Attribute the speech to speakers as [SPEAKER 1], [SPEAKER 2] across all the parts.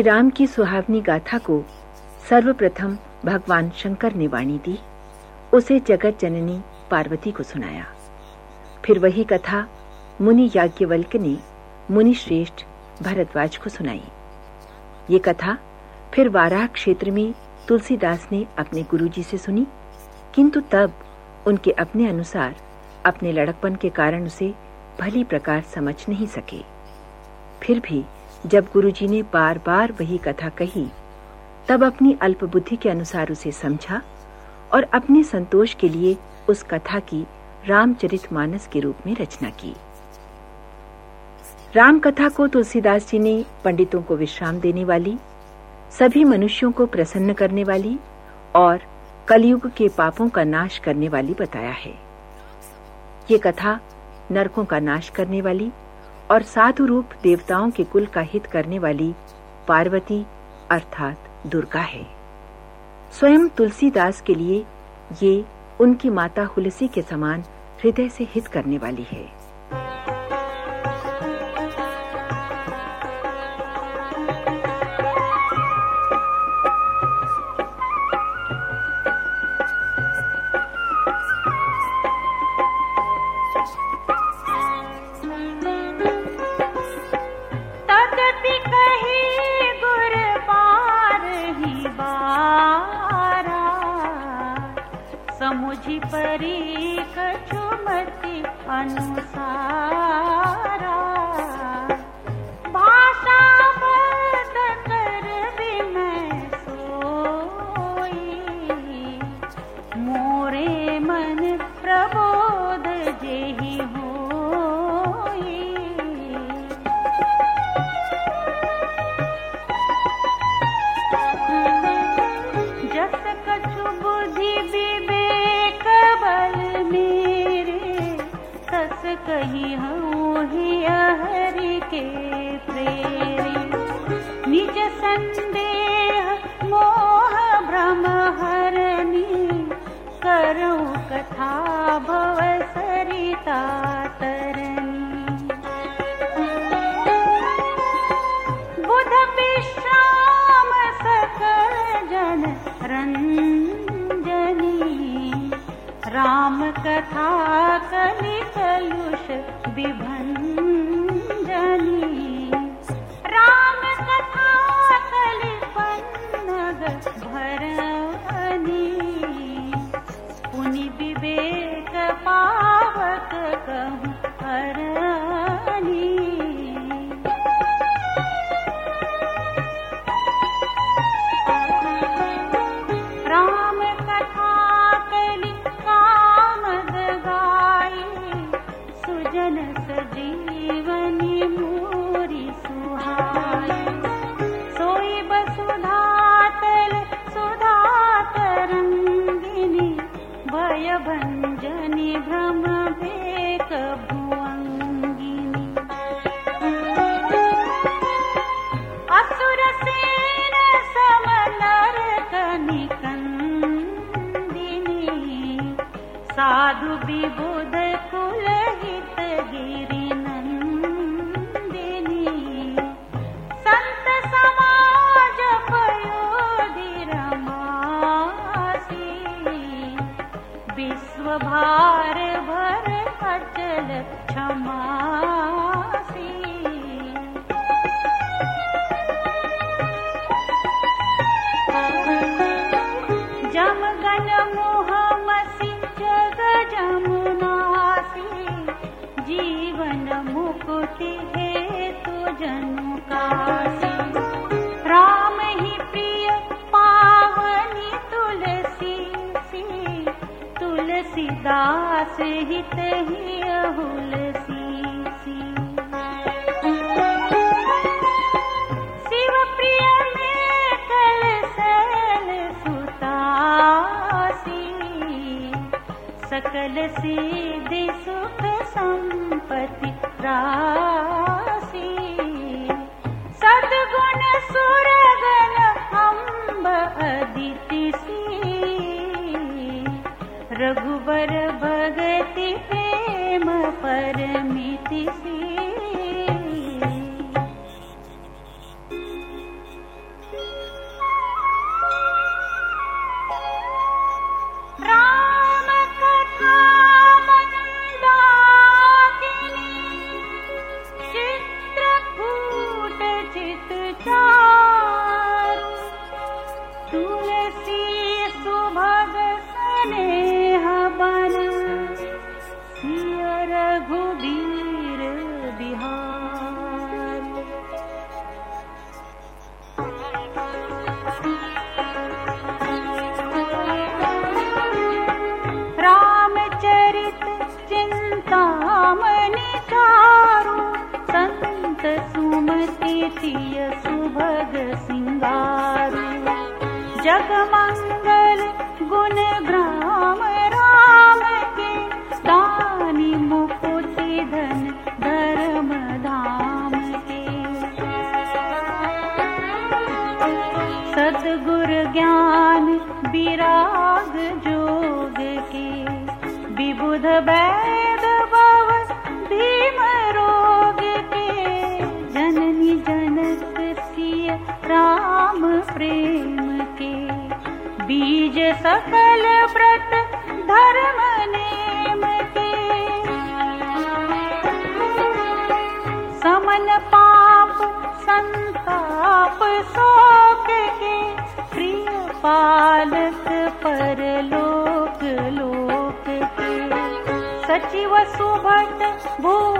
[SPEAKER 1] श्री राम की सुहावनी गाथा को सर्वप्रथम भगवान शंकर ने वाणी दी। उसे जगत जननी पार्वती को सुनाया। फिर वही कथा मुनि याज्ञवल्क ने मुनि श्रेष्ठ भरद्वाज को सुनाई। ये कथा फिर वाराह क्षेत्र में तुलसीदास ने अपने गुरुजी से सुनी, किंतु तब उनके अपने अनुसार अपने लड़कपन के कारण उसे भली प्रकार समझ नहीं सके। फिर भी जब गुरुजी ने बार बार वही कथा कही, तब अपनी अल्प बुद्धि के अनुसार उसे समझा और अपने संतोष के लिए उस कथा की रामचरितमानस के रूप में रचना की। राम कथा को तुलसीदास जी ने पंडितों को विश्राम देने वाली, सभी मनुष्यों को प्रसन्न करने वाली और कलयुग के पापों का नाश करने वाली बताया है। ये कथा नरकों का नाश करने वाली और साधु रूप देवताओं के कुल का हित करने वाली पार्वती अर्थात दुर्गा है। स्वयं तुलसीदास के लिए ये उनकी माता हुलसी के समान हृदय से हित करने वाली है।
[SPEAKER 2] परी कछुमति अनुसारा संदेह मोह भ्रम हरनी करूँ कथा भव सरिता तरनी। बुध विश्राम सकल जन रंजनी राम कथा कलि कलुष विभंजनी साधु विबुध कुल हित गिरि नंदिनी संत समाज पयोधि रमासी विश्व भार अचल क्षमासी जीवन मुकुति हेतु जनु कासी राम ही प्रिय पावनी तुलसी सी तुलसी दास हित ही हुलसी रघुबर भगति प्रेम परमिति सुभग सिंगारु। जगमंगल गुण ग्राम राम के दानी मुकुति धन धर्म धाम के। सदगुर ज्ञान विराग जोग के। विबुध वैद राम प्रेम के बीज सकल व्रत धर्म नेम के। समन पाप संताप शोक के प्रिय पालक पर लोक लोक के। सचिव सुभट भूपति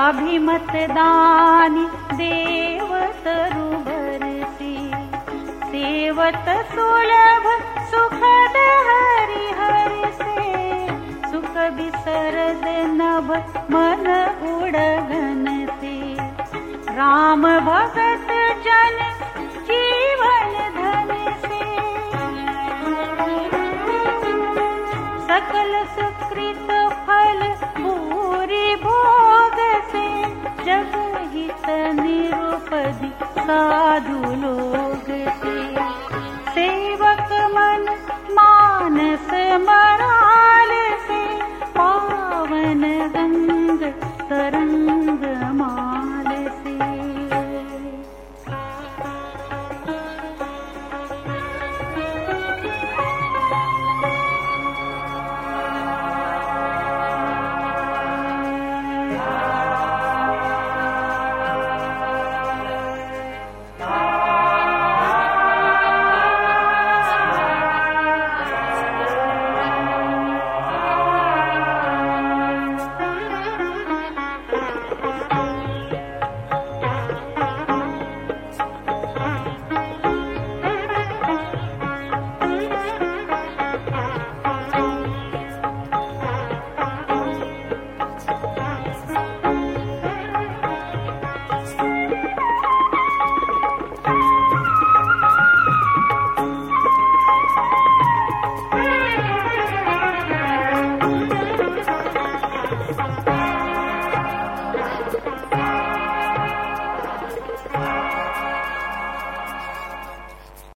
[SPEAKER 2] अभिमत दानी देव तरुबर से सेवत सुलभ सुखद हरि सुख विसरद नभ मन उड़गन से राम भगत जन जीवन धन से सकल सुकृत फल जग हित निरुपधि